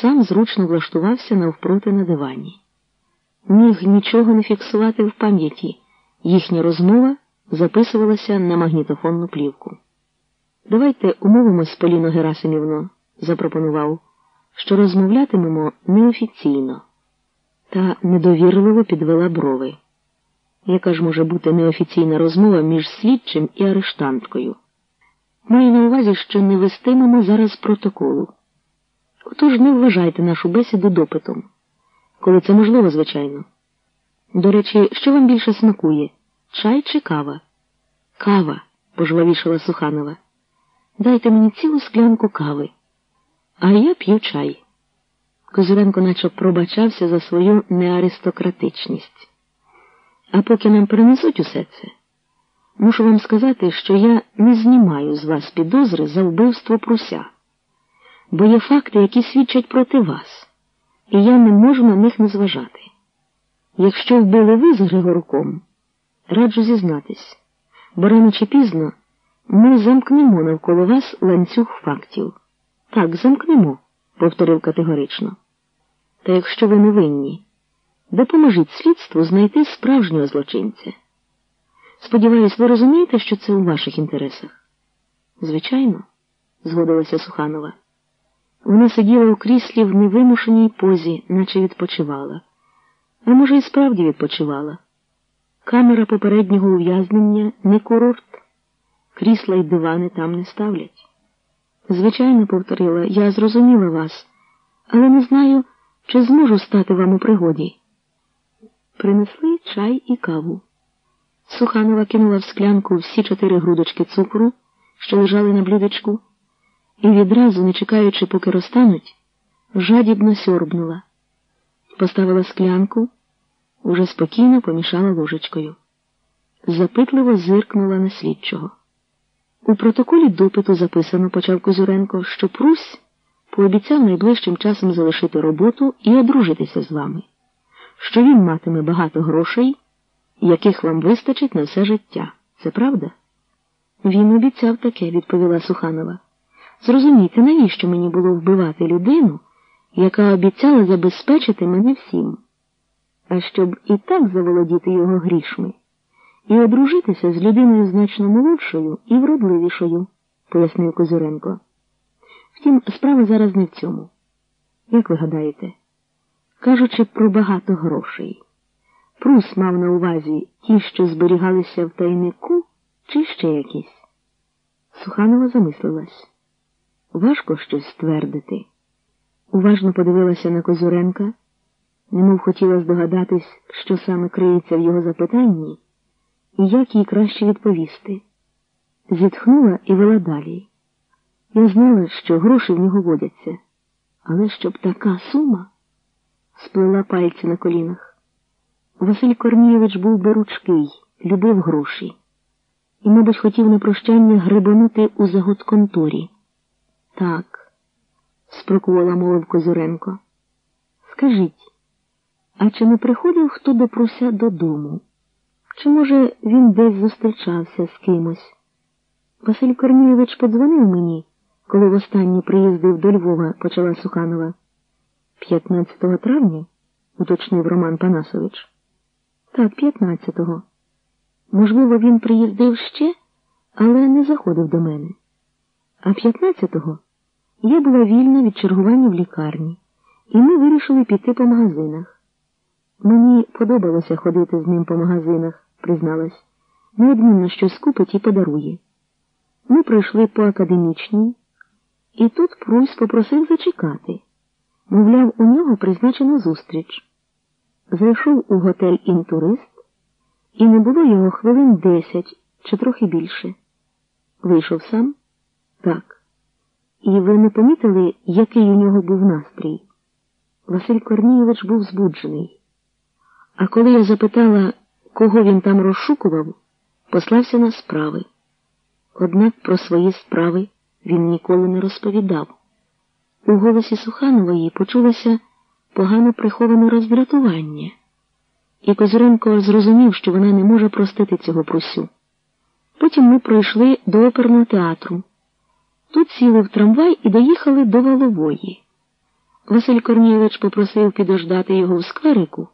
сам зручно влаштувався навпроти на дивані. Міг нічого не фіксувати в пам'яті. Їхня розмова записувалася на магнітофонну плівку. Давайте умовимось, Поліно Герасимівно, запропонував, що розмовлятимемо неофіційно, та недовірливо підвела брови. Яка ж може бути неофіційна розмова між слідчим і арештанткою? Маю на увазі, що не вестимемо зараз протоколу. Отож не вважайте нашу бесіду допитом, коли це можливо, звичайно. До речі, що вам більше смакує? Чай чи кава? Кава, пожвавішала Суханова. Дайте мені цілу склянку кави, а я п'ю чай. Козиренко наче пробачався за свою неаристократичність. А поки нам принесуть усе це, мушу вам сказати, що я не знімаю з вас підозри за вбивство пруся, бо є факти, які свідчать проти вас, і я не можу на них не зважати. Якщо вбили ви з Григоруком, раджу зізнатись, бо рано чи пізно ми замкнемо навколо вас ланцюг фактів. Так, замкнемо, повторив категорично. Та якщо ви не винні, допоможіть слідству знайти справжнього злочинця. Сподіваюсь, ви розумієте, що це у ваших інтересах? Звичайно, згодилася Суханова. Вона сиділа у кріслі в невимушеній позі, наче відпочивала. А може, і справді відпочивала. Камера попереднього ув'язнення не курорт, крісла й дивани там не ставлять. Звичайно, повторила, я зрозуміла вас, але не знаю, чи зможу стати вам у пригоді. Принесли чай і каву. Суханова кинула в склянку всі чотири грудочки цукру, що лежали на блюдечку, і відразу, не чекаючи, поки розтануть, жадібно сьорбнула. Поставила склянку, уже спокійно помішала ложечкою. Запитливо зиркнула на слідчого. У протоколі допиту записано, почав Козуренко, що Прусь пообіцяв найближчим часом залишити роботу і одружитися з вами, що він матиме багато грошей, яких вам вистачить на все життя. Це правда? Він обіцяв таке, відповіла Суханова. Зрозумійте, навіщо мені було вбивати людину, яка обіцяла забезпечити мене всім, а щоб і так заволодіти його грішми і одружитися з людиною значно молодшою і вродливішою, пояснив Козюренко. Втім, справа зараз не в цьому. Як ви гадаєте, кажучи про багато грошей, Прус мав на увазі ті, що зберігалися в тайнику, чи ще якісь? Суханова замислилась. Важко щось ствердити. Уважно подивилася на Козюренка, немов хотіла здогадатись, що саме криється в його запитанні і як їй краще відповісти. Зітхнула і вела далі. Я знала, що гроші в нього водяться, але щоб така сума сплела пальці на колінах. Василь Корнієвич був беручкий, любив гроші і, мабуть, хотів на прощання грибанути у заготконторі. Так, спрокувала мовив Козуренко. Скажіть, а чи не приходив хто до Пруся додому? Чи, може, він десь зустрічався з кимось? Василь Корнійович подзвонив мені, коли востаннє приїздив до Львова, почала Суханова. 15 травня, уточнив Роман Панасович. Так, 15-го. Можливо, він приїздив ще, але не заходив до мене. А 15-го я була вільна від чергування в лікарні, і ми вирішили піти по магазинах. Мені подобалося ходити з ним по магазинах призналась, неодмінно щось купить і подарує. Ми пройшли по академічній, і тут Прусь попросив зачекати. Мовляв, у нього призначено зустріч. Зайшов у готель інтурист, і не було його хвилин десять чи трохи більше. Вийшов сам? Так. І ви не помітили, який у нього був настрій? Василь Корнієвич був збуджений. А коли я запитала, Кого він там розшукував, послався на справи. Однак про свої справи він ніколи не розповідав. У голосі Суханової почулося погано приховане роздратування, і Козиренко зрозумів, що вона не може простити цього прусю. Потім ми пройшли до оперного театру. Тут сіли в трамвай і доїхали до Волової. Василь Корнійович попросив підождати його в скверику.